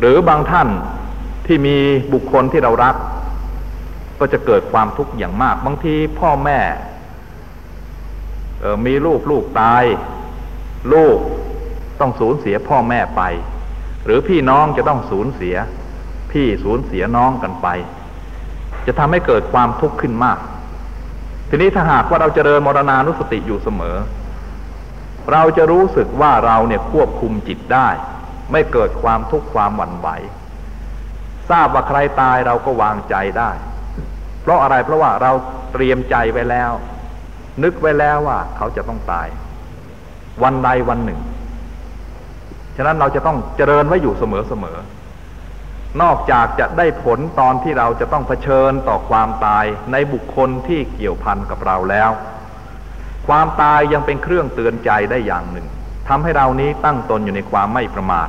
หรือบางท่านที่มีบุคคลที่เรารัก ก็จะเกิดความทุกข์อย่างมาก บางทีพ่อแม่มีลูกลูกตาย ลูกต้องสูญเสียพ่อแม่ไป หรือพี่น้องจะต้องสูญเสีย พี่สูญเสียน้องกันไป จะทำให้เกิดความทุกข์ขึ้นมาก ทีนี้ถ้าหากว่าเราจเจริญมรณานุสติอยู่เสมอ เราจะรู้สึกว่าเราเนี่ยควบคุมจิตได้ ไม่เกิดความทุกข์ความหวั่นไหว ทราบว่าใครตายเราก็วางใจได้ เพราะอะไรเพราะว่าเราเตรียมใจไว้แล้ว นึกไว้แล้วว่าเขาจะต้องตาย วันใดวันหนึ่ง ฉะนั้นเราจะต้องเจริญไว้อยู่เสมอเสมอนอกจากจะได้ผลตอนที่เราจะต้องเผชิญต่อความตายในบุคคลที่เกี่ยวพันกับเราแล้ว ความตายยังเป็นเครื่องเตือนใจได้อย่างหนึ่งทำให้เรานี้ตั้งตนอยู่ในความไม่ประมาท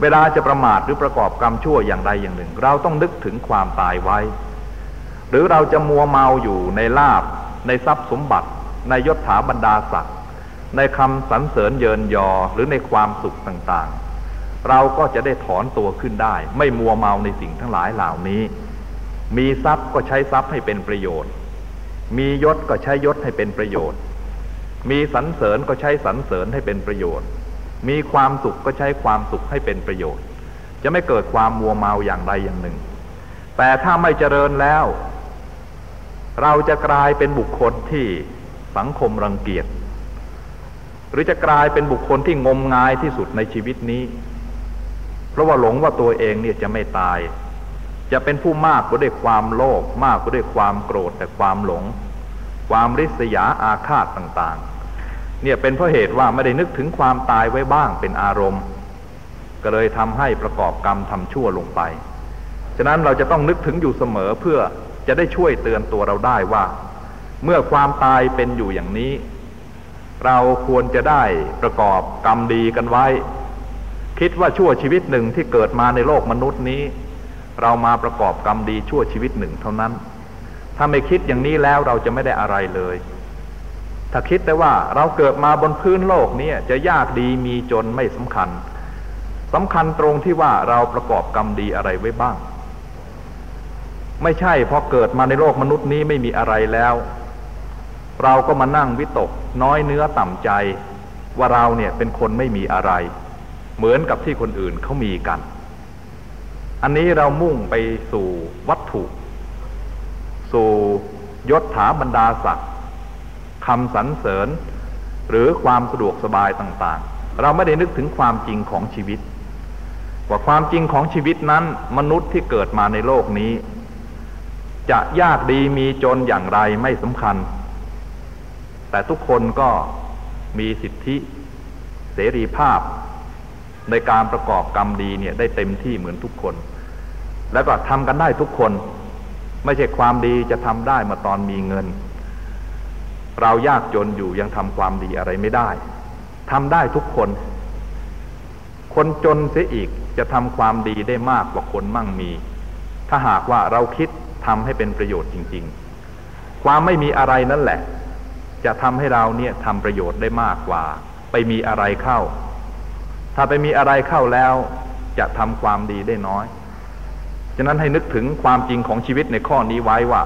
เวลาจะประมาทหรือประกอบกรรมชั่วอย่างใดอย่างหนึ่ง เราต้องนึกถึงความตายไว้ หรือเราจะมัวเมาอยู่ในลาบ ในทรัพย์สมบัติ ในยศถาบรรดาศักดิ์ในคำสรรเสริญเยินยอหรือในความสุขต่างๆ เราก็จะได้ถอนตัวขึ้นได้ ไม่มัวเมาในสิ่งทั้งหลายเหล่านี้ มีทรัพย์ก็ใช้ทรัพย์ให้เป็นประโยชน์ มียศก็ใช้ยศให้เป็นประโยชน์ มีสรรเสริญก็ใช้สรรเสริญให้เป็นประโยชน์ มีความสุขก็ใช้ความสุขให้เป็นประโยชน์ จะไม่เกิดความมัวเมาอย่างใดอย่างหนึ่ง แต่ถ้าไม่เจริญแล้ว เราจะกลายเป็นบุคคลที่สังคมรังเกียจ หรือจะกลายเป็นบุคคลที่งมงายที่สุดในชีวิตนี้ เพราะว่าหลงว่าตัวเองเนี่ยจะไม่ตาย จะเป็นผู้มากก็ด้วยความโลภมากก็ด้วยความโกรธแต่ความหลง ความริษยาอาฆาตต่างๆ เนี่ยเป็นเพราะเหตุว่าไม่ได้นึกถึงความตายไว้บ้างเป็นอารมณ์ ก็เลยทำให้ประกอบกรรมทำชั่วลงไป ฉะนั้นเราจะต้องนึกถึงอยู่เสมอเพื่อจะได้ช่วยเตือนตัวเราได้ว่า เมื่อความตายเป็นอยู่อย่างนี้ เราควรจะได้ประกอบกรรมดีกันไว้ คิดว่าชั่วชีวิตหนึ่งที่เกิดมาในโลกมนุษย์นี้ เรามาประกอบกรรมดีชั่วชีวิตหนึ่งเท่านั้น ถ้าไม่คิดอย่างนี้แล้วเราจะไม่ได้อะไรเลย ถ้าคิดแต่ว่าเราเกิดมาบนพื้นโลกนี้จะยากดีมีจนไม่สำคัญสำคัญตรงที่ว่าเราประกอบกรรมดีอะไรไว้บ้าง ไม่ใช่พอเกิดมาในโลกมนุษย์นี้ไม่มีอะไรแล้ว เราก็มานั่งวิตก น้อยเนื้อต่ำใจ ว่าเราเนี่ยเป็นคนไม่มีอะไร เหมือนกับที่คนอื่นเขามีกัน อันนี้เรามุ่งไปสู่วัตถุ สู่ยศถาบรรดาศักดิ์ คำสรรเสริญ หรือความสะดวกสบายต่างๆ เราไม่ได้นึกถึงความจริงของชีวิต ว่าความจริงของชีวิตนั้นมนุษย์ที่เกิดมาในโลกนี้ จะยากดีมีจนอย่างไรไม่สำคัญ แต่ทุกคนก็มีสิทธิเสรีภาพ ในการประกอบกรรมดีเนี่ยได้เต็มที่เหมือนทุกคน แล้วก็ทำกันได้ทุกคน ไม่ใช่ความดีจะทำได้มาตอนมีเงิน เรายากจนอยู่ยังทำความดีอะไรไม่ได้ทำได้ทุกคน คนจนเสียอีกจะทำความดีได้มากกว่าคนมั่งมี ถ้าหากว่าเราคิดทำให้เป็นประโยชน์จริง ๆ ความไม่มีอะไรนั่นแหละ จะทำให้เราเนี่ยทำประโยชน์ได้มากกว่า ไปมีอะไรเข้า ถ้าไปมีอะไรเข้าแล้ว จะทำความดีได้น้อย ฉะนั้นให้นึกถึงความจริงของชีวิตในข้อนี้ไว้ว่า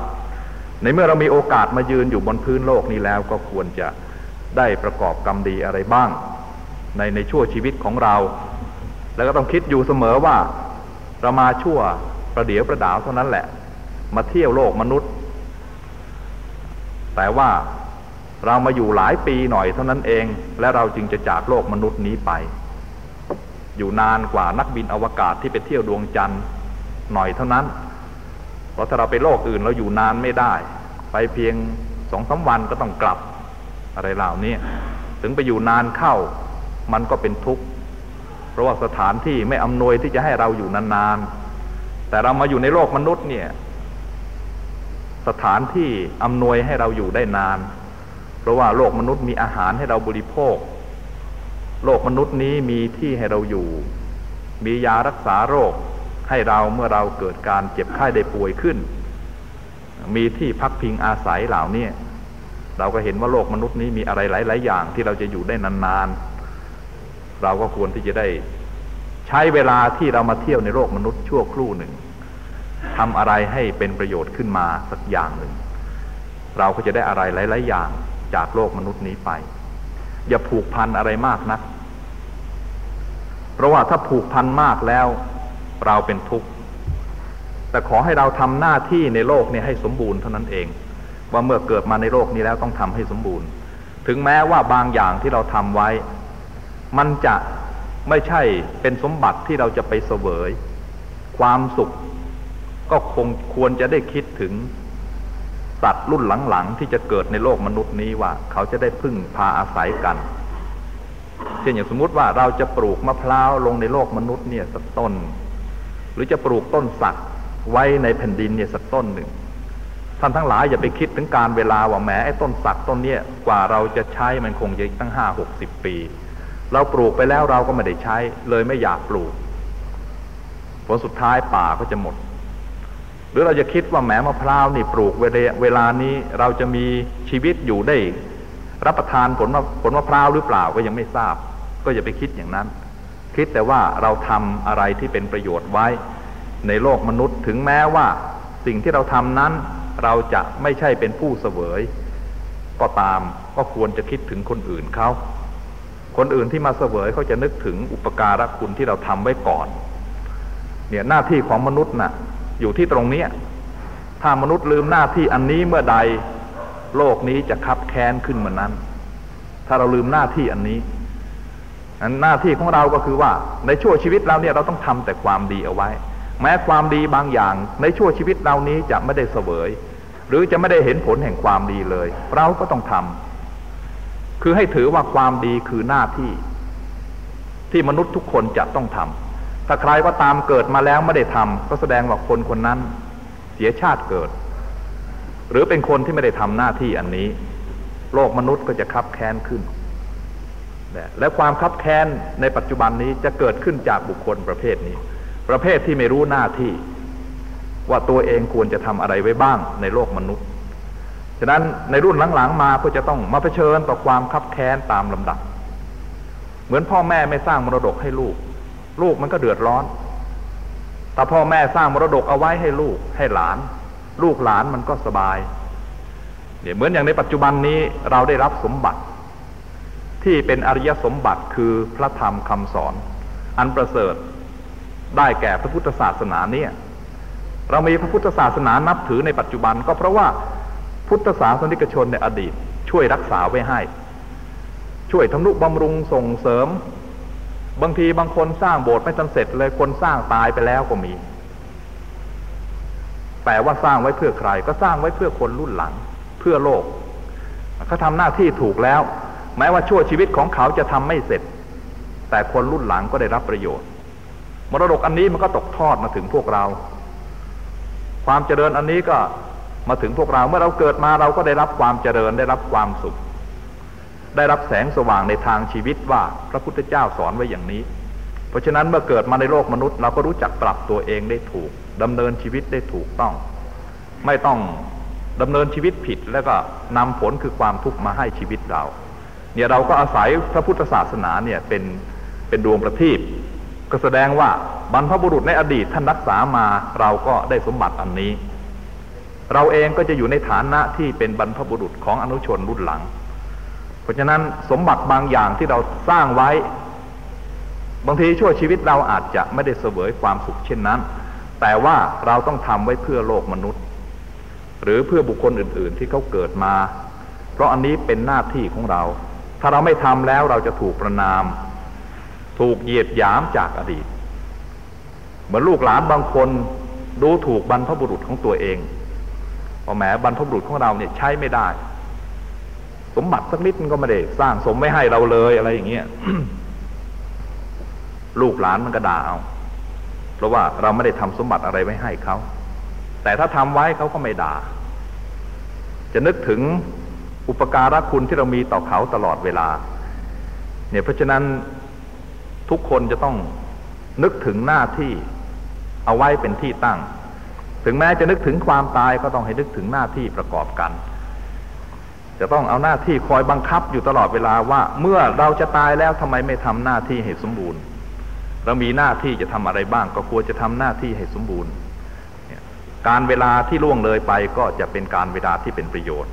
ในเมื่อเรามีโอกาสมายืนอยู่บนพื้นโลกนี้แล้วก็ควรจะได้ประกอบกรรมดีอะไรบ้าง ในในชั่วชีวิตของเรา แล้วก็ต้องคิดอยู่เสมอว่าเรามาชั่วประเดี๋ยวประดาวเท่านั้นแหละ มาเที่ยวโลกมนุษย์ แต่ว่าเรามาอยู่หลายปีหน่อยเท่านั้นเอง และเราจึงจะจากโลกมนุษย์นี้ไป อยู่นานกว่านักบินอวกาศที่ไปเที่ยวดวงจันทร์หน่อยเท่านั้น ราะถ้าเราไปโลกอื่นเราอยู่นานไม่ได้ ไปเพียงสองสาวันก็ต้องกลับอะไรเหล่านี้ถึงไปอยู่นานเข้ามันก็เป็นทุกข์เพราะว่าสถานที่ไม่อำนวยที่จะให้เราอยู่นานๆ แต่เรามาอยู่ในโลกมนุษย์เนี่ย สถานที่อำนวยให้เราอยู่ได้นาน เพราะว่าโลกมนุษย์มีอาหารให้เราบริโภค โลกมนุษย์นี้มีที่ให้เราอยู่ มียารักษาโรค ให้เราเมื่อเราเกิดการเจ็บไข้ได้ป่วยขึ้น มีที่พักพิงอาศัยเหล่านี้เราก็เห็นว่าโลกมนุษย์นี้มีอะไรหลาย ๆ อย่างที่เราจะอยู่ได้นานๆ เราก็ควรที่จะได้ใช้เวลาที่เรามาเที่ยวในโลกมนุษย์ชั่วครู่หนึ่งทำอะไรให้เป็นประโยชน์ขึ้นมาสักอย่างหนึ่ง เราก็จะได้อะไรหลาย ๆ อย่างจากโลกมนุษย์นี้ไป อย่าผูกพันอะไรมากนัก เพราะว่าถ้าผูกพันมากแล้ว เราเป็นทุกข์ แต่ขอให้เราทำหน้าที่ในโลกนี้ให้สมบูรณ์เท่านั้นเอง ว่าเมื่อเกิดมาในโลกนี้แล้วต้องทำให้สมบูรณ์ ถึงแม้ว่าบางอย่างที่เราทำไว้ มันจะไม่ใช่เป็นสมบัติที่เราจะไปเสวย ความสุข ก็คงควรจะได้คิดถึงสัตว์รุ่นหลังๆ ที่จะเกิดในโลกมนุษย์นี้ว่า เขาจะได้พึ่งพาอาศัยกัน เช่นอย่างสมมุติว่าเราจะปลูกมะพร้าวลงในโลกมนุษย์เนี่ยสักต้น รือจะปลูกต้นสักไว้ในแผ่นดินเนี่ยสักต้นหนึ่ง ท่านทั้งหลายอย่าไปคิดถึงการเวลาว่าแม้ไอ้ต้นสักต้นเนี้ยกว่าเราจะใช้มันคงจะตั้งห้าหกสิบปี เราปลูกไปแล้วเราก็ไม่ได้ใช้ เลยไม่อยากปลูก ผลสุดท้ายป่าก็จะหมด หรือเราจะคิดว่าแหมมะพร้าวนี่ปลูกเวลาเวลานี้เราจะมีชีวิตอยู่ได้ รับประทานผลผลมะพร้าวหรือเปล่าก็ยังไม่ทราบ ก็อย่าไปคิดอย่างนั้น คิดแต่ว่าเราทำอะไรที่เป็นประโยชน์ไว้ ในโลกมนุษย์ถึงแม้ว่าสิ่งที่เราทำนั้น เราจะไม่ใช่เป็นผู้เสวย ก็ตามก็ควรจะคิดถึงคนอื่นเขาคนอื่นที่มาเสวยเขาจะนึกถึงอุปการะคุณที่เราทำไว้ก่อน เนี่ยหน้าที่ของมนุษย์นะ่ะ อยู่ที่ตรงนี้ถ้ามนุษย์ลืมหน้าที่อันนี้เมื่อใด โลกนี้จะคับแค้นขึ้นเมื่อนั้น ถ้าเราลืมหน้าที่อันนี้ อันหน้าที่ของเราก็คือว่าในช่วชีวิตเราเนี่ยเราต้องทำแต่ความดีเอาไว้ แม้ความดีบางอย่าง ในช่วชีวิตเรานี้จะไม่ได้เสวย หรือจะไม่ได้เห็นผลแห่งความดีเลย เราก็ต้องทำคือให้ถือว่าความดีคือหน้าที่ ที่มนุษย์ทุกคนจะต้องทำถ้าใครก็ตามเกิดมาแล้วไม่ได้ทำก็แสดงว่าคนคนนั้นเสียชาติเกิด หรือเป็นคนที่ไม่ได้ทำหน้าที่อันนี้ โลกมนุษย์ก็จะคับแค้นขึ้น และความคับแค้นในปัจจุบันนี้จะเกิดขึ้นจากบุคคลประเภทนี้ ประเภทที่ไม่รู้หน้าที่ ว่าตัวเองควรจะทำอะไรไว้บ้างในโลกมนุษย์ ฉะนั้นในรุ่นหลังๆมาก็จะต้องมาเผชิญต่อความคับแค้นตามลำดับ เหมือนพ่อแม่ไม่สร้างมรดกให้ลูก ลูกมันก็เดือดร้อน แต่พ่อแม่สร้างมรดกเอาไว้ให้ลูกให้หลาน ลูกหลานมันก็สบายเนี่ยเหมือนอย่างในปัจจุบันนี้เราได้รับสมบัติ ที่เป็นอริยสมบัติคือพระธรรมคำสอน อันประเสริฐได้แก่พระพุทธศาสนาเนี่ยเรามีพระพุทธศาสนานับถือในปัจจุบันก็เพราะว่าพุทธศาสนิกชนในอดีต ช่วยรักษาไว้ให้ ช่วยทำนุบำรุงส่งเสริม บางทีบางคนสร้างโบสถ์ไม่ทันเสร็จเลยคนสร้างตายไปแล้วก็มี แต่ว่าสร้างไว้เพื่อใครก็สร้างไว้เพื่อคนรุ่นหลัง เพื่อโลกเขาทำหน้าที่ถูกแล้ว แม้ว่าชั่วชีวิตของเขาจะทำไม่เสร็จ แต่คนรุ่นหลังก็ได้รับประโยชน์ มรดกอันนี้มันก็ตกทอดมาถึงพวกเรา ความเจริญอันนี้ก็มาถึงพวกเราเมื่อเราเกิดมาเราก็ได้รับความเจริญได้รับความสุข ได้รับแสงสว่างในทางชีวิตว่าพระพุทธเจ้าสอนไว้อย่างนี้ เพราะฉะนั้นเมื่อเกิดมาในโลกมนุษย์ เราก็รู้จักปรับตัวเองได้ถูกดำเนินชีวิตได้ถูกต้อง ไม่ต้องดำเนินชีวิตผิดแล้วก็นำผลคือความทุกข์มาให้ชีวิตเรา เนี่ยเราก็อาศัยพระพุทธศาสนาเนี่ยเป็นเป็นดวงประทีปก็แสดงว่าบรรพบุรุษในอดีตท่านรักษามาเราก็ได้สมบัติอันนี้ เราเองก็จะอยู่ในฐานะที่เป็นบรรพบุรุษของอนุชนรุ่นหลัง เพราะฉะนั้นสมบัติบางอย่างที่เราสร้างไว้ บางทีชั่วชีวิตเราอาจจะไม่ได้เสวยความสุขเช่นนั้น แต่ว่าเราต้องทำไว้เพื่อโลกมนุษย์ หรือเพื่อบุคคลอื่น ๆ ที่เขาเกิดมา เพราะอันนี้เป็นหน้าที่ของเรา ถ้าเราไม่ทำแล้วเราจะถูกประนาม ถูกเหยียดหยามจากอดีต เหมือนลูกหลานบางคนดูถูกบรรพบุรุษของตัวเองว่าแหมบรรพบุรุษของเราเนี่ยใช้ไม่ได้ สมบัติสักนิดมันก็ไม่ได้สร้างสมไม่ให้เราเลยอะไรอย่างเงี้ยลูกหลานมันก็ด่าเอาเพราะว่าเราไม่ได้ทำสมบัติอะไรไว้ให้เขาแต่ถ้าทำไว้เขาก็ไม่ด่า จะนึกถึง อุปการะคุณที่เรามีต่อเขาตลอดเวลา เนี่ยเพราะฉะนั้นทุกคนจะต้องนึกถึงหน้าที่เอาไว้เป็นที่ตั้ง ถึงแม้จะนึกถึงความตายก็ต้องให้นึกถึงหน้าที่ประกอบกัน จะต้องเอาหน้าที่คอยบังคับอยู่ตลอดเวลาว่า เมื่อเราจะตายแล้วทำไมไม่ทำหน้าที่ให้สมบูรณ์ เรามีหน้าที่จะทำอะไรบ้าง ก็ควรจะทำหน้าที่ให้สมบูรณ์ การเวลาที่ล่วงเลยไปก็จะเป็นการเวลาที่เป็นประโยชน์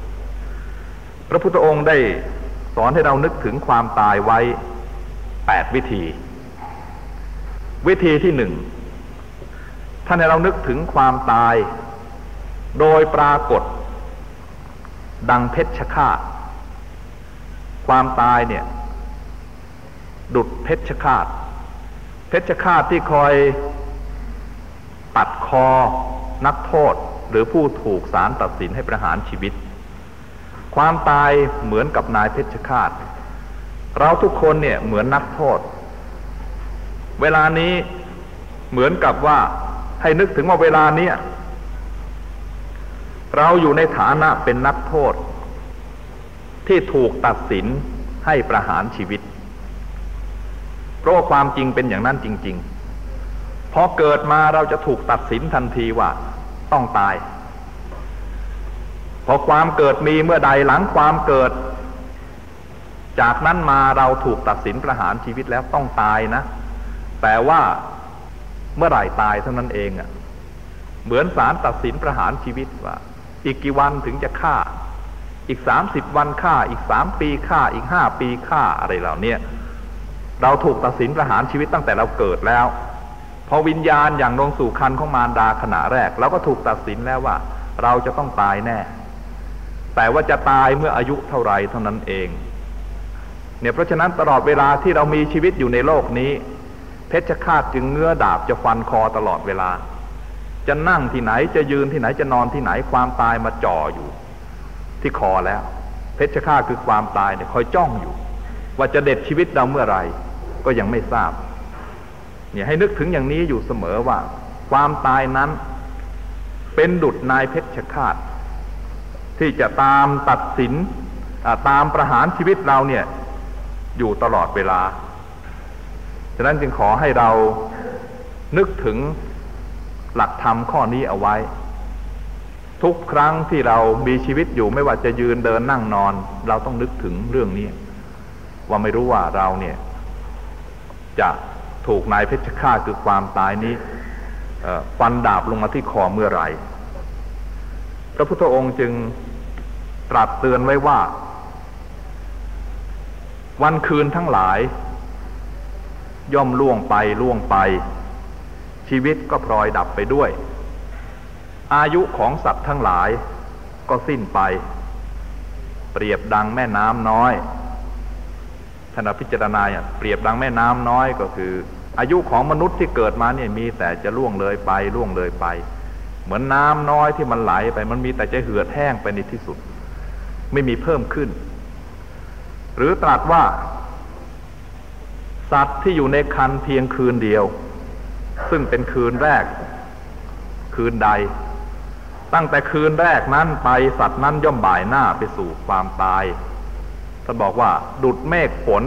พระพุทธองค์ได้สอนให้เรานึกถึงความตายไว้แปดวิธี วิธีที่หนึ่งท่านให้เรานึกถึงความตาย โดยปรากฏ ดังเพชฌฆาต ความตายเนี่ย ดุดเพชฌฆาต เพชฌฆาตที่คอยตัดคอนักโทษหรือผู้ถูกศาลตัดสินให้ประหารชีวิต ความตายเหมือนกับนายเพชฌฆาต เราทุกคนเนี่ยเหมือนนักโทษ เวลานี้เหมือนกับว่าให้นึกถึงว่าเวลานี้เราอยู่ในฐานะเป็นนักโทษ ที่ถูกตัดสินให้ประหารชีวิต เพราะความจริงเป็นอย่างนั้นจริง ๆ พอเกิดมาเราจะถูกตัดสินทันทีว่าต้องตาย พอความเกิดมีเมื่อใดหลังความเกิด จากนั้นมาเราถูกตัดสินประหารชีวิตแล้วต้องตายนะ แต่ว่าเมื่อไหร่ตายเท่านั้นเองอะ เหมือนศาลตัดสินประหารชีวิตว่า อีกกี่วันถึงจะฆ่า อีกสามสิบวันฆ่า อีกสามปีฆ่า อีกห้าปีฆ่าอะไรเหล่านี้เราถูกตัดสินประหารชีวิตตั้งแต่เราเกิดแล้ว พอวิญญาณอย่างลงสู่คันของมารดาขณะแรกเราก็ถูกตัดสินแล้วว่า เราจะต้องตายแน่ แต่ว่าจะตายเมื่ออายุเท่าไรเท่านั้นเอง เนี่ยเพราะฉะนั้นตลอดเวลาที่เรามีชีวิตอยู่ในโลกนี้ เพชฌฆาตจึงเงื้อดาบจะฟันคอตลอดเวลา จะนั่งที่ไหนจะยืนที่ไหนจะนอนที่ไหนความตายมาจ่ออยู่ ที่คอแล้ว เพชฌฆาตคือความตายเนี่ยคอยจ้องอยู่ ว่าจะเด็ดชีวิตเราเมื่อไรก็ยังไม่ทราบเนี่ยให้นึกถึงอย่างนี้อยู่เสมอว่า ความตายนั้นเป็นดุดนายเพชฌฆาต ที่จะตามตัดสินตามประหารชีวิตเราเนี่ยอยู่ตลอดเวลา ฉะนั้นจึงขอให้เรานึกถึงหลักธรรมข้อนี้เอาไว้ ทุกครั้งที่เรามีชีวิตอยู่ไม่ว่าจะยืนเดินนั่งนอน เราต้องนึกถึงเรื่องนี้ ว่าไม่รู้ว่าเราเนี่ย จะถูกนายเพชฌฆาตคือความตายนี้ฟันดาบลงมาที่คอเมื่อไหร่ พระพุทธองค์จึง ตรัสเตือนไว้ว่า วันคืนทั้งหลาย ย่อมล่วงไปล่วงไป ชีวิตก็พลอยดับไปด้วย อายุของสัตว์ทั้งหลายก็สิ้นไป เปรียบดังแม่น้ำน้อยท่านพิจารณาเปรียบดังแม่น้ำน้อยก็คือ อายุของมนุษย์ที่เกิดมาเนี่ยมีแต่จะล่วงเลยไปล่วงเลยไป เหมือนน้ำน้อยที่มันไหลไปมันมีแต่จะเหือดแห้งไปในที่สุด ไม่มีเพิ่มขึ้น หรือตรัสว่า สัตว์ที่อยู่ในคันเพียงคืนเดียว ซึ่งเป็นคืนแรก คืนใด ตั้งแต่คืนแรกนั้นไปสัตว์นั้นย่อมบ่ายหน้าไปสู่ความตายท่านบอกว่า ดุดเมฆฝน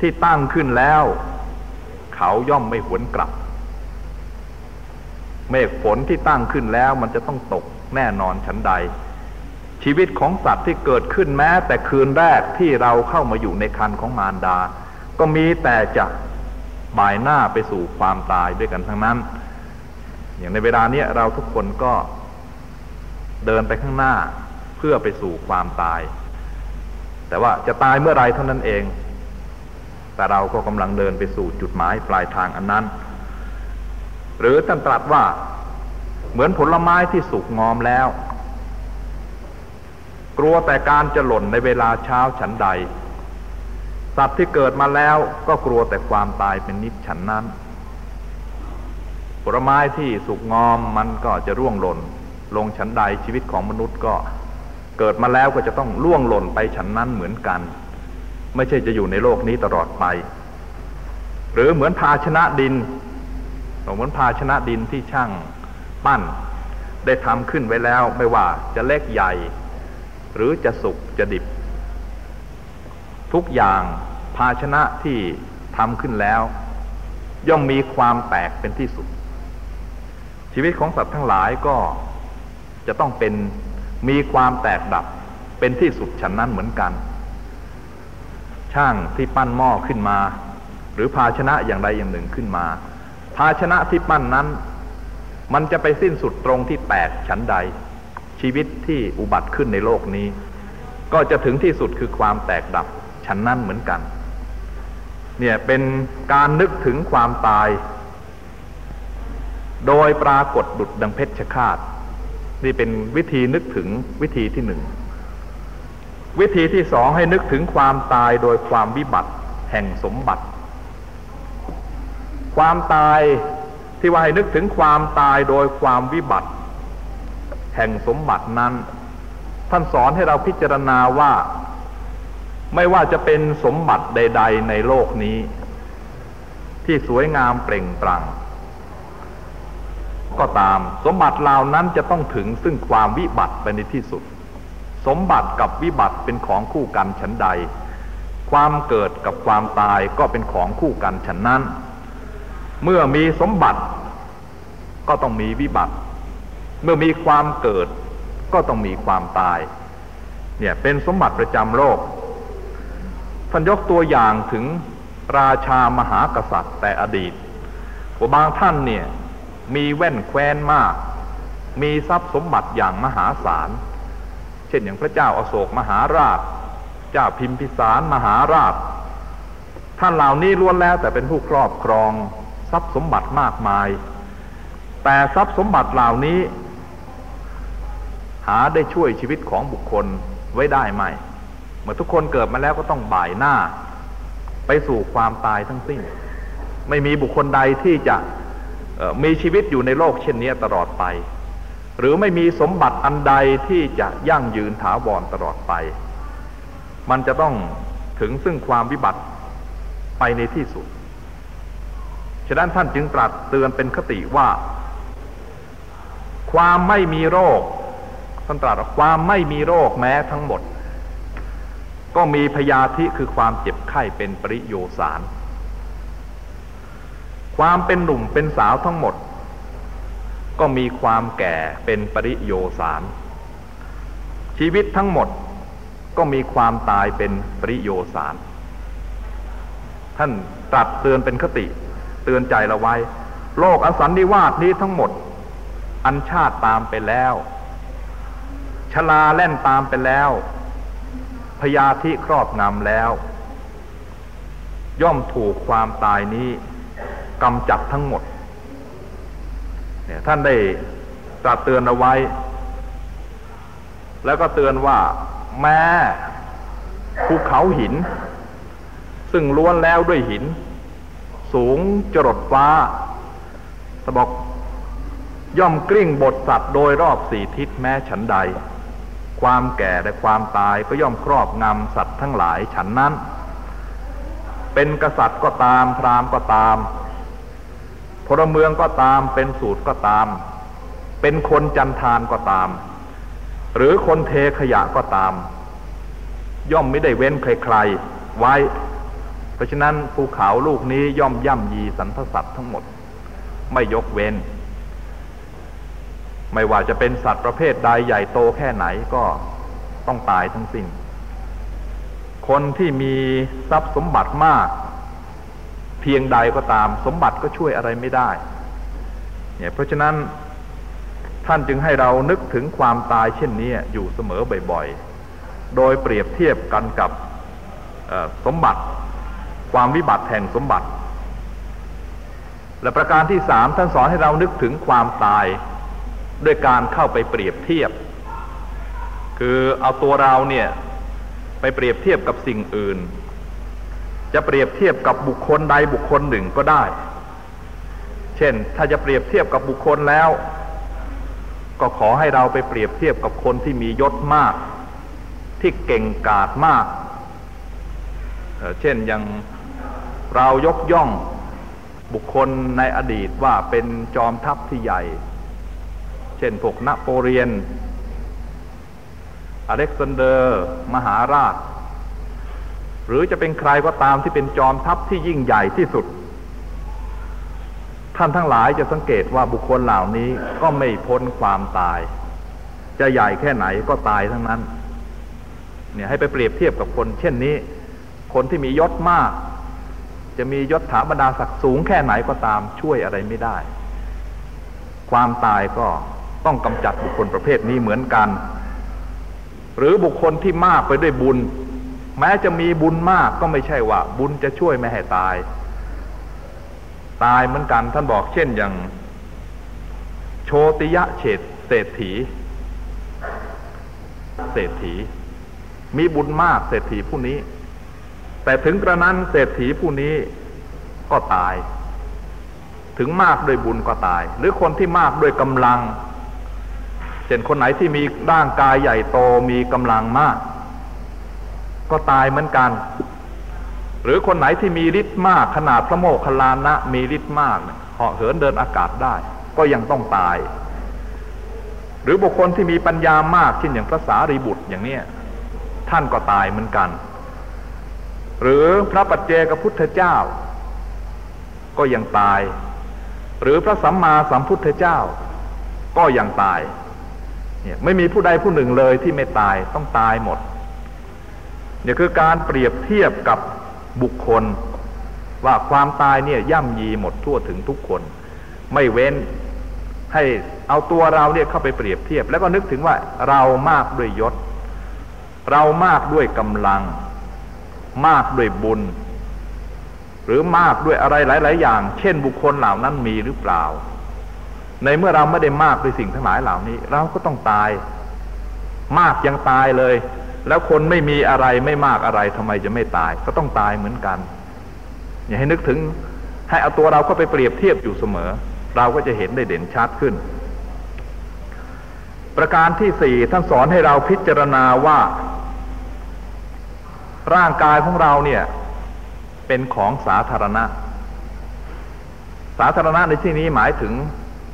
ที่ตั้งขึ้นแล้ว เขาย่อมไม่หวนกลับ เมฆฝนที่ตั้งขึ้นแล้วมันจะต้องตกแน่นอนชั้นใด ชีวิตของสัตว์ที่เกิดขึ้นแม้ แต่คืนแรกที่เราเข้ามาอยู่ในคันของมารดา ก็มีแต่จะบ่ายหน้าไปสู่ความตายด้วยกันทั้งนั้น อย่างในเวลานี้เราทุกคนก็เดินไปข้างหน้าเพื่อไปสู่ความตาย แต่ว่าจะตายเมื่อไรเท่านั้นเอง แต่เราก็กำลังเดินไปสู่จุดหมายปลายทางอันนั้น หรือท่านตรัสว่าเหมือนผลไม้ที่สุกงอมแล้ว กลัวแต่การจะหล่นในเวลาเช้าฉันใด สัตว์ที่เกิดมาแล้วก็กลัวแต่ความตายเป็นนิจฉันนั้นผลไม้ที่สุกงอมมันก็จะร่วงหล่น ลงชั้นใดชีวิตของมนุษย์ก็เกิดมาแล้วก็จะต้องล่วงหล่นไปชั้นนั้นเหมือนกัน ไม่ใช่จะอยู่ในโลกนี้ตลอดไป หรือเหมือนภาชนะดินเหมือนภาชนะดินที่ช่างปั้น ได้ทำขึ้นไว้แล้วไม่ว่าจะเล็กใหญ่ หรือจะสุกจะดิบ ทุกอย่างภาชนะที่ทำขึ้นแล้ว ย่อมมีความแตกเป็นที่สุด ชีวิตของสัตว์ทั้งหลายก็จะต้องเป็นมีความแตกดับเป็นที่สุดฉันนั้นเหมือนกัน ช่างที่ปั้นหม้อขึ้นมา หรือภาชนะอย่างใดอย่างหนึ่งขึ้นมา ภาชนะที่ปั้นนั้น มันจะไปสิ้นสุดตรงที่แตกฉันใด ชีวิตที่อุบัติขึ้นในโลกนี้ ก็จะถึงที่สุดคือความแตกดับฉันนั้นเหมือนกัน เนี่ยเป็นการนึกถึงความตาย โดยปรากฏดุดดังเพชฌฆาต นี่เป็นวิธีนึกถึงวิธีที่หนึ่ง วิธีที่สองให้นึกถึงความตายโดยความวิบัติแห่งสมบัติ ความตายที่ว่าให้นึกถึงความตายโดยความวิบัติ แห่งสมบัตินั้น ท่านสอนให้เราพิจารณาว่า ไม่ว่าจะเป็นสมบัติใด ๆ ในโลกนี้ ที่สวยงามเปล่งปลั่งก็ตามสมบัติเหล่านั้นจะต้องถึงซึ่งความวิบัติไปในที่สุด สมบัติกับวิบัติเป็นของคู่กันฉันใด ความเกิดกับความตายก็เป็นของคู่กันฉันนั้น เมื่อมีสมบัติก็ต้องมีวิบัติ เมื่อมีความเกิดก็ต้องมีความตาย เนี่ยเป็นสมบัติประจำโลกท่านยกตัวอย่างถึงราชามหากษัตริย์แต่อดีตว่าบางท่านเนี่ยมีแว่นแคว้นมาก มีทรัพย์สมบัติอย่างมหาศาล เช่นอย่างพระเจ้าอาโศกมหาราช เจ้าพิมพิสารมหาราช ท่านเหล่านี้ล้วนแล้วแต่เป็นผู้ครอบครองทรัพย์สมบัติมากมาย แต่ทรัพย์สมบัติเหล่านี้ หาได้ช่วยชีวิตของบุคคลไว้ได้ไหมเมื่อทุกคนเกิดมาแล้วก็ต้องบ่ายหน้า ไปสู่ความตายทั้งสิ้น ไม่มีบุคคลใดที่จะมีชีวิตอยู่ในโลกเช่นนี้ตลอดไป หรือไม่มีสมบัติอันใดที่จะยั่งยืนถาวรตลอดไป มันจะต้องถึงซึ่งความวิบัติไปในที่สุด ฉะนั้นท่านจึงตรัสเตือนเป็นคติว่า ความไม่มีโรค ท่านตรัสว่าความไม่มีโรคแม้ทั้งหมด ก็มีพยาธิคือความเจ็บไข้เป็นปริโยสาร ความเป็นหนุ่มเป็นสาวทั้งหมด ก็มีความแก่เป็นปริโยสาร ชีวิตทั้งหมดก็มีความตายเป็นปริโยสาร ท่านตรัสเตือนเป็นคติ เตือนใจเราไว้ โลกอสันนิวาสนี้ทั้งหมด อันชาติตามไปแล้ว ชลาแล่นตามไปแล้วพยาธิครอบงำแล้ว ย่อมถูกความตายนี้กำจัดทั้งหมด เนี่ยท่านได้ตรัสเตือนเอาไว้ แล้วก็เตือนว่าแม้ภูเขาหิน ซึ่งล้วนแล้วด้วยหิน สูงจรดฟ้าสบอกย่อมกลิ้งบทสัตว์โดยรอบสี่ทิศแม้ฉันใด ความแก่และความตายก็ย่อมครอบงำสัตว์ทั้งหลายฉันนั้น เป็นกษัตริย์ก็ตามพราหมณ์ก็ตามพลเมืองก็ตามเป็นสูตรก็ตาม เป็นคนจันทานก็ตาม หรือคนเทขยะก็ตาม ย่อมไม่ได้เว้นใครๆไว้ เพราะฉะนั้นภูเขาลูกนี้ย่อมย่ำยีสรรพสัตว์ทั้งหมด ไม่ยกเว้น ไม่ว่าจะเป็นสัตว์ประเภทใดใหญ่โตแค่ไหนก็ต้องตายทั้งสิ้น คนที่มีทรัพย์สมบัติมาก เพียงใดก็ตามสมบัติก็ช่วยอะไรไม่ได้ เนี่ยเพราะฉะนั้นท่านจึงให้เรานึกถึงความตายเช่นนี้อยู่เสมอบ่อยๆ โดยเปรียบเทียบกันกับสมบัติ ความวิบัติแห่งสมบัติ และประการที่สามท่านสอนให้เรานึกถึงความตาย ด้วยการเข้าไปเปรียบเทียบ คือเอาตัวเราเนี่ยไปเปรียบเทียบกับสิ่งอื่น จะเปรียบเทียบกับบุคคลใดบุคคลหนึ่งก็ได้ เช่น ถ้าจะเปรียบเทียบกับบุคคลแล้ว ก็ขอให้เราไปเปรียบเทียบกับคนที่มียศมาก ที่เก่งกาจมาก เช่นอย่างเรายกย่องบุคคลในอดีตว่าเป็นจอมทัพที่ใหญ่ เช่นพวกนโปเลียน อเล็กซานเดอร์ มหาราช หรือจะเป็นใครก็ตามที่เป็นจอมทัพที่ยิ่งใหญ่ที่สุด ท่านทั้งหลายจะสังเกตว่าบุคคลเหล่านี้ก็ไม่พ้นความตาย จะใหญ่แค่ไหนก็ตายทั้งนั้น เนี่ยให้ไปเปรียบเทียบกับคน เช่นนี้ คนที่มียศมากจะมียศถาบรรดาศักดิ์สูงแค่ไหนก็ตามช่วยอะไรไม่ได้ ความตายก็ ต้องกำจัดบุคคลประเภทนี้เหมือนกัน หรือบุคคลที่มากไปด้วยบุญ แม้จะมีบุญมากก็ไม่ใช่ว่า บุญจะช่วยไม่ให้ตาย ตายเหมือนกันท่านบอกเช่นอย่าง โชติยะเฉดเศรษฐี เศรษฐี มีบุญมากเศรษฐีผู้นี้ แต่ถึงกระนั้นเศรษฐีผู้นี้ก็ตาย ถึงมากด้วยบุญก็ตาย หรือคนที่มากด้วยกำลัง เช่นคนไหนที่มีร่างกายใหญ่โตมีกำลังมาก ก็ตายเหมือนกัน หรือคนไหนที่มีฤทธิ์มากขนาดพระโมคคัลลานะ มีฤทธิ์มากเหาะเหินเดินอากาศได้ ก็ยังต้องตาย หรือบุคคลที่มีปัญญามากเช่นอย่างพระสารีบุตรอย่างเนี้ยท่านก็ตายเหมือนกัน หรือพระปัจเจกพุทธเจ้า ก็ยังตาย หรือพระสัมมาสัมพุทธเจ้า ก็ยังตาย เนี่ยไม่มีผู้ใดผู้หนึ่งเลยที่ไม่ตายต้องตายหมดเนี่ยคือการเปรียบเทียบกับบุคคลว่าความตายเนี่ยย่ำยีหมดทั่วถึงทุกคน ไม่เว้นให้เอาตัวเราเนี่ยเข้าไปเปรียบเทียบ แล้วก็นึกถึงว่าเรามากด้วยยศ เรามากด้วยกำลัง มากด้วยบุญ หรือมากด้วยอะไรหลาย ๆ อย่าง เช่นบุคคลเหล่านั้นมีหรือเปล่า ในเมื่อเราไม่ได้มากด้วยสิ่งทั้งหลายเหล่านี้ เราก็ต้องตาย มากยังตายเลย แล้วคนไม่มีอะไรไม่มากอะไรทำไมจะไม่ตาย ก็ต้องตายเหมือนกัน อย่าให้นึกถึง ให้เอาตัวเราก็ไปเปรียบเทียบอยู่เสมอ เราก็จะเห็นได้เด่นชัดขึ้น ประการที่สี่ท่านสอนให้เราพิจารณาว่า ร่างกายของเราเนี่ย เป็นของสาธารณะ สาธารณะในที่นี้หมายถึง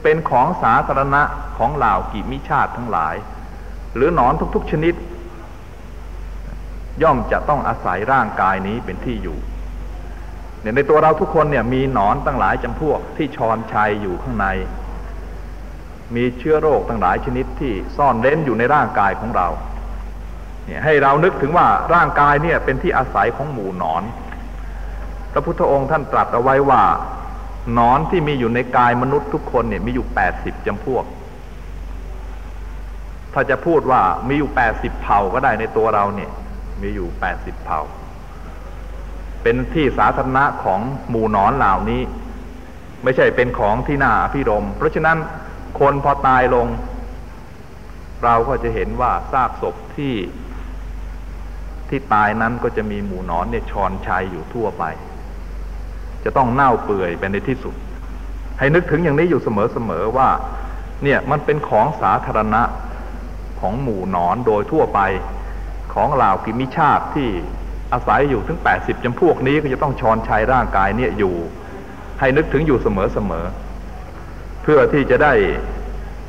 เป็นของสาธารณะของเหล่ากิมิชาติทั้งหลาย หรือหนอนทุกๆชนิด ย่อมจะต้องอาศัยร่างกายนี้เป็นที่อยู่เนี่ยในตัวเราทุกคนเนี่ยมีหนอนตั้งหลายจำพวกที่ชอนชัยอยู่ข้างใน มีเชื้อโรคตั้งหลายชนิดที่ซ่อนเร้นอยู่ในร่างกายของเราเนี่ยให้เรานึกถึงว่าร่างกายเนี่ยเป็นที่อาศัยของหมู่หนอน พระพุทธองค์ท่านตรัสเอาไว้ว่า นอนที่มีอยู่ในกายมนุษย์ทุกคนเนี่ยมีอยู่แปดสิบจำพวก ถ้าจะพูดว่ามีอยู่แปดสิบเผ่าก็ได้ในตัวเราเนี่ย มีอยู่แปดสิบเผ่า เป็นที่สาธารณะของหมู่นอนเหล่านี้ ไม่ใช่เป็นของที่น่าพิรม เพราะฉะนั้นคนพอตายลง เราก็จะเห็นว่าซากศพที่ที่ตายนั้นก็จะมีหมู่นอนเนี่ยชอนชัยอยู่ทั่วไป จะต้องเน่าเปื่อยไปในที่สุด ให้นึกถึงอย่างนี้อยู่เสมอๆว่า เนี่ยมันเป็นของสาธารณะของหมู่นอนโดยทั่วไปของเหล่ากิมิชาติที่อาศัยอยู่ถึงแปดสิบจำพวกนี้ก็จะต้องชอนชัยร่างกายเนี่ยอยู่ ให้นึกถึงอยู่เสมอๆเพื่อที่จะได้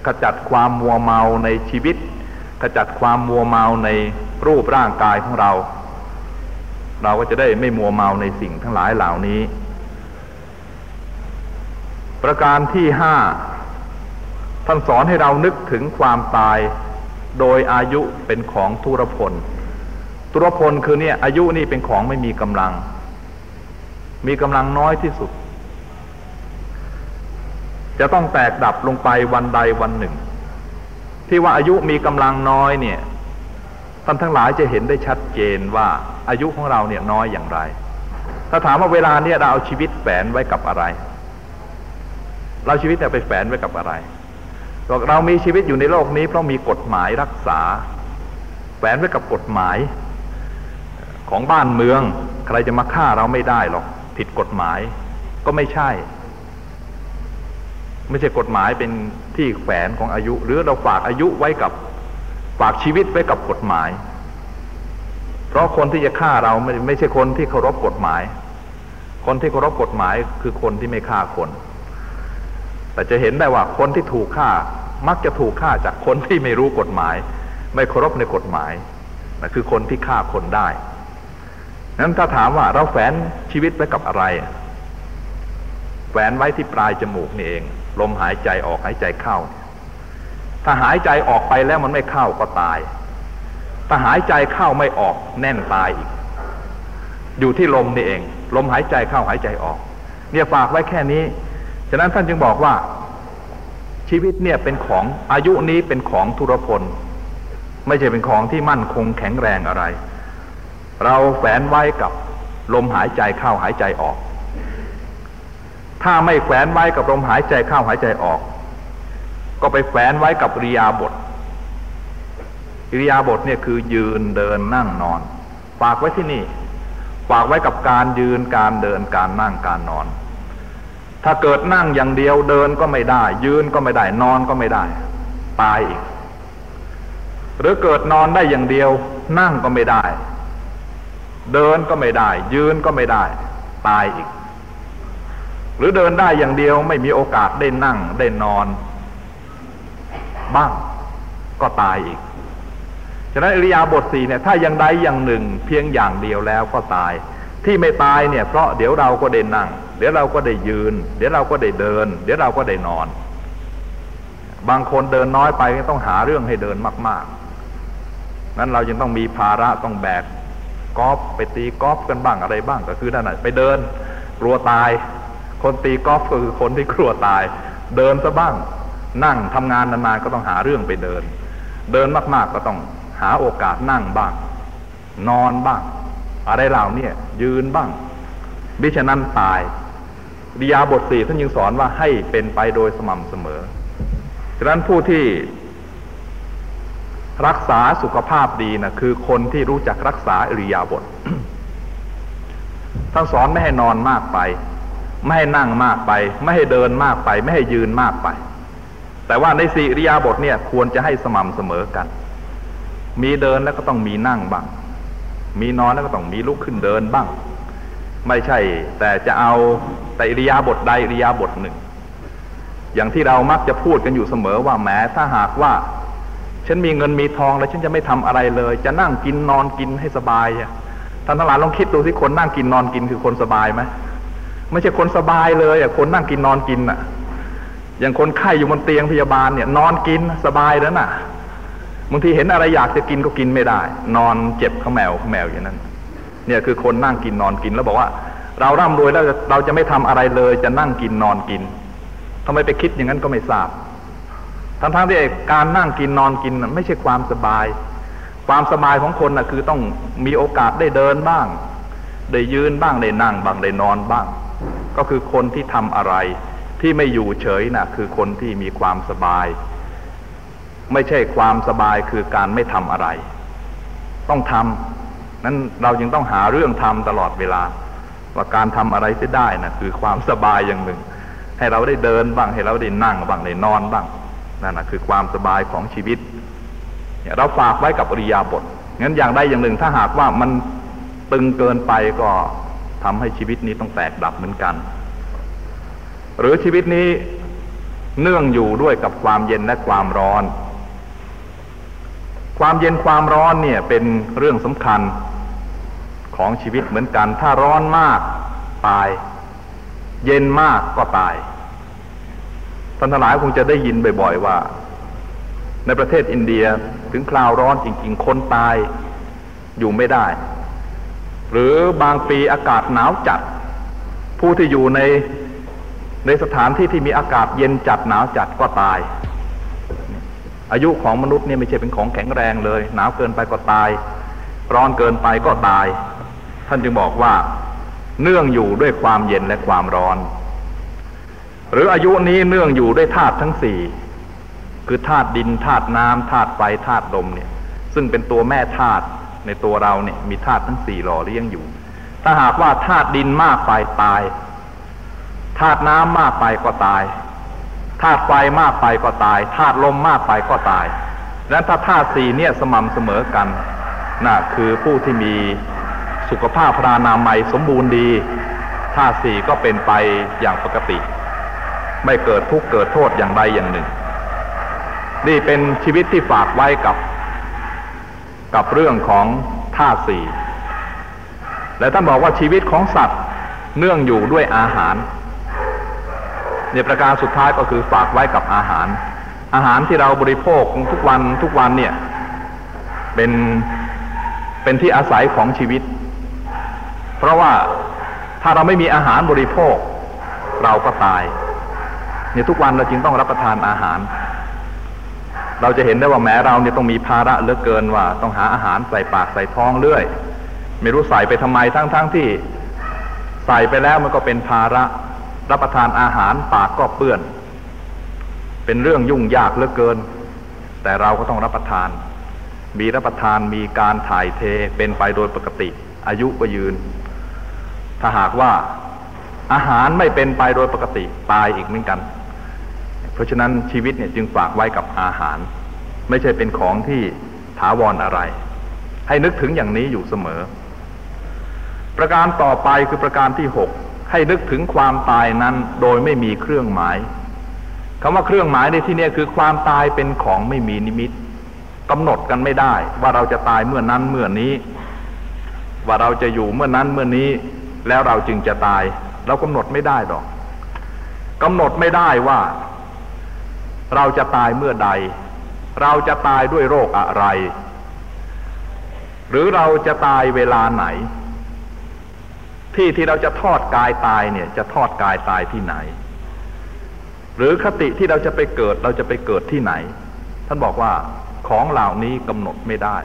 ขจัดความมัวเมาในชีวิตขจัดความมัวเมาในรูปร่างกายของเรา เราก็จะได้ไม่มัวเมาในสิ่งทั้งหลายเหล่านี้ ประการที่ห้าท่านสอนให้เรานึกถึงความตาย โดยอายุเป็นของทุรพล ทุรพลคือเนี่ยอายุนี่เป็นของไม่มีกำลัง มีกำลังน้อยที่สุด จะต้องแตกดับลงไปวันใดวันหนึ่ง ที่ว่าอายุมีกำลังน้อยเนี่ยท่านทั้งหลายจะเห็นได้ชัดเจนว่าอายุของเราเนี่ยน้อยอย่างไร ถ้าถามว่าเวลาเนี่ยเราเอาชีวิตแฝนไว้กับอะไร เราชีวิตเนี่ยไปแฝนไว้กับอะไรบอกเรามีชีวิตอยู่ในโลกนี้เพราะมีกฎหมายรักษา แฝนไว้กับกฎหมาย ของบ้านเมือง ใครจะมาฆ่าเราไม่ได้หรอก ผิดกฎหมายก็ไม่ใช่ ไม่ใช่กฎหมายเป็นที่แฝนของอายุ หรือเราฝากอายุไว้กับฝากชีวิตไว้กับกฎหมาย เพราะคนที่จะฆ่าเราไม่ไม่ใช่คนที่เคารพกฎหมาย คนที่เคารพกฎหมายคือคนที่ไม่ฆ่าคน แต่จะเห็นได้ว่าคนที่ถูกฆ่ามักจะถูกฆ่าจากคนที่ไม่รู้กฎหมาย ไม่เคารพในกฎหมายนั่นคือคนที่ฆ่าคนได้นั้นถ้าถามว่าเราแฝนชีวิตไว้กับอะไร แฝนไว้ที่ปลายจมูกนี่เอง ลมหายใจออกหายใจเข้า ถ้าหายใจออกไปแล้วมันไม่เข้าก็ตาย ถ้าหายใจเข้าไม่ออกแน่นตายอีก อยู่ที่ลมนี่เอง ลมหายใจเข้าหายใจออก เนี่ยฝากไว้แค่นี้ ฉะนั้นท่านจึงบอกว่าชีวิตเนี่ยเป็นของอายุนี้เป็นของทุรพล ไม่ใช่เป็นของที่มั่นคงแข็งแรงอะไร เราแฝนไว้กับลมหายใจเข้าหายใจออก ถ้าไม่แฝนไว้กับลมหายใจเข้าหายใจออก ก็ไปแฝนไว้กับริยาบทอิริยาบถเนี่ยคือยืนเดินนั่งนอน ฝากไว้ที่นี่ ฝากไว้กับการยืนการเดินการนั่งการนอน ถ้าเกิดนั่งอย่างเดียวเดินก็ไม่ได้ ยืนก็ไม่ได้นอนก็ไม่ได้ ตายอีก หรือเกิดนอนได้อย่างเดียว นั่งก็ไม่ได้ เดินก็ไม่ได้ ยืนก็ไม่ได้ ตายอีก หรือเดินได้อย่างเดียวไม่มีโอกาสได้นั่งได้นอน บ้างก็ตายอีกฉะนั้นอริยาบทสี่เนี่ยถ้าย่างใดอย่างหนึ่งเพียงอย่างเดียวแล้วก็ตาย ที่ไม่ตายเนี่ยเพราะเดี๋ยวเราก็ได้นั่ง เดี๋ยวเราก็ได้ยืน เดี๋ยวเราก็ได้เดิน เดี๋ยวเราก็ได้นอน บางคนเดินน้อยไปต้องหาเรื่องให้เดินมาก ๆ นั้นเรายังต้องมีภาระต้องแบกกอล์ฟไปตีกอล์ฟกันบ้างอะไรบ้างก็คือนั่นแหะไปเดินกลัวตาย คนตีกอล์ฟก็คือคนที่กลัวตาย เดินซะบ้าง นั่งทำงานนานๆก็ต้องหาเรื่องไปเดิน เดินมากๆก็ต้องหาโอกาสนั่งบ้าง นอนบ้าง อะไรเหล่านี้ยืนบ้างบิฉะนั้นตาย ดิยาบทสี่ท่านยังสอนว่าให้เป็นไปโดยสม่ำเสมอฉะนั้นผู้ที่รักษาสุขภาพดีนะคือคนที่รู้จักรักษาอริยาบทท่านสอนไม่ให้นอนมากไป ไม่ให้นั่งมากไป ไม่ให้เดินมากไป ไม่ให้ยืนมากไป แต่ว่าในสี่อริยาบทเนี่ยควรจะให้สม่ำเสมอกัน มีเดินแล้วก็ต้องมีนั่งบ้าง มีนอนแล้วก็ต้องมีลุกขึ้นเดินบ้าง ไม่ใช่ แต่จะเอา แต่อิริยาบถใดอิริยาบถหนึ่ง อย่างที่เรามักจะพูดกันอยู่เสมอว่าแม้ถ้าหากว่า ฉันมีเงินมีทองแล้วฉันจะไม่ทำอะไรเลย จะนั่งกินนอนกินให้สบายท่านทั้งหลายลองคิดดูสิคนนั่งกินนอนกินคือคนสบายไหมไม่ใช่คนสบายเลยอะคนนั่งกินนอนกินอะ อย่างคนไข้อยู่บนเตียงพยาบาลเนี่ย นอนกินสบายแล้วน่ะบางทีเห็นอะไรอยากจะกินก็กินไม่ได้ นอนเจ็บขมแมวขมแมวอย่างนั้น เนี่ยคือคนนั่งกินนอนกินแล้วบอกว่า เราร่ำรวยแล้วเราจะไม่ทำอะไรเลย จะนั่งกินนอนกินทำไมไปคิดอย่างนั้นก็ไม่ทราบ ทั้งๆที่การนั่งกินนอนกินไม่ใช่ความสบาย ความสบายของคนนะคือต้องมีโอกาสได้เดินบ้าง ได้ยืนบ้างได้นั่งบ้างได้นอนบ้าง ก็คือคนที่ทำอะไร ที่ไม่อยู่เฉยนะ่ะ คือคนที่มีความสบาย ไม่ใช่ความสบายคือการไม่ทำอะไร ต้องทำนั้นเราจึงต้องหาเรื่องทำตลอดเวลา ว่าการทำอะไรจะได้นะคือความสบายอย่างหนึ่ง ให้เราได้เดินบ้างให้เราได้นั่งบ้างได้นอนบ้างนั่นนะคือความสบายของชีวิตเราฝากไว้กับอริยาบทงั้นอย่างใดอย่างหนึ่งถ้าหากว่ามันตึงเกินไปก็ทำให้ชีวิตนี้ต้องแตกดับเหมือนกัน หรือชีวิตนี้เนื่องอยู่ด้วยกับความเย็นและความร้อน ความเย็นความร้อนเนี่ยเป็นเรื่องสำคัญ ของชีวิตเหมือนกัน ถ้าร้อนมากตาย เย็นมากก็ตาย ท่านทั้งหลายคงจะได้ยินบ่อย ๆ ว่า ในประเทศอินเดียถึงคราวร้อนจริง ๆ คนตายอยู่ไม่ได้ หรือบางปีอากาศหนาวจัด ผู้ที่อยู่ในในสถานที่ที่มีอากาศเย็นจัดหนาวจัดก็ตาย อายุของมนุษย์เนี่ยไม่ใช่เป็นของแข็งแรงเลย หนาวเกินไปก็ตาย ร้อนเกินไปก็ตาย ท่านจึงบอกว่าเนื่องอยู่ด้วยความเย็นและความร้อน หรืออายุนี้เนื่องอยู่ด้วยธาตุทั้งสี่คือธาตุดินธาตุน้ำธาตุไฟธาตุลมเนี่ย ซึ่งเป็นตัวแม่ธาตุในตัวเราเนี่ยมีธาตุทั้งสี่หล่อเลี้ยงอยู่ ถ้าหากว่าธาตุดินมากไปตายธาตุน้ำมากไปก็ตายธาตุไฟมากไปก็ตายธาตุลมมากไปก็ตายดังนั้นถ้าธาตุสี่เนี่ยสม่ำเสมอกันน่ะคือผู้ที่มี สุขภาพพรานามัยสมบูรณ์ดีธาตุสี่ก็เป็นไปอย่างปกติ ไม่เกิดทุกข์เกิดโทษอย่างใดอย่างหนึ่ง นี่เป็นชีวิตที่ฝากไว้กับ กับเรื่องของธาตุสี่และท่านบอกว่าชีวิตของสัตว์เนื่องอยู่ด้วยอาหารเนี่ยประการสุดท้ายก็คือฝากไว้กับอาหาร อาหารที่เราบริโภคทุกวันทุกวันเนี่ยเป็นเป็นที่อาศัยของชีวิต ราะว่าถ้าเราไม่มีอาหารบริโภค เราก็ตายเนี่ยทุกวันเราจึงต้องรับประทานอาหาร เราจะเห็นได้ว่าแม้เราเนี่ยต้องมีภาระเหลือเกินว่า ต้องหาอาหารใส่ปากใส่ท้องเรื่อย ไม่รู้ใส่ไปทำไมทั้งๆทที่ ใส่ไปแล้วมันก็เป็นภาระ รับประทานอาหารปากก็เปื้อน เป็นเรื่องยุ่งยากเหลือเกิน แต่เราก็ต้องรับประทาน มีรับประทานมีการถ่ายเทเป็นไปโดยปกติ อายุก็ยืน ถ้าหากว่าอาหารไม่เป็นไปโดยปกติตายอีกเหมือนกัน เพราะฉะนั้นชีวิตเนี่ยจึงฝากไว้กับอาหาร ไม่ใช่เป็นของที่ถาวรออะไร ให้นึกถึงอย่างนี้อยู่เสมอ ประการต่อไปคือประการที่หกให้นึกถึงความตายนั้นโดยไม่มีเครื่องหมายคำว่าเครื่องหมายในที่นี้คือความตายเป็นของไม่มีนิมิตกำหนดกันไม่ได้ ว่าเราจะตายเมื่อนั้นเมื่อนี้ ว่าเราจะอยู่เมื่อนั้นเมื่อนี้ แล้วเราจึงจะตาย เรากำหนดไม่ได้หรอกกำหนดไม่ได้ว่า เราจะตายเมื่อใด เราจะตายด้วยโรคอะไร หรือเราจะตายเวลาไหน ที่ที่เราจะทอดกายตายเนี่ย จะทอดกายตายที่ไหน หรือคติที่เราจะไปเกิด เราจะไปเกิดที่ไหน ท่านบอกว่าของเหล่านี้กำหนดไม่ได้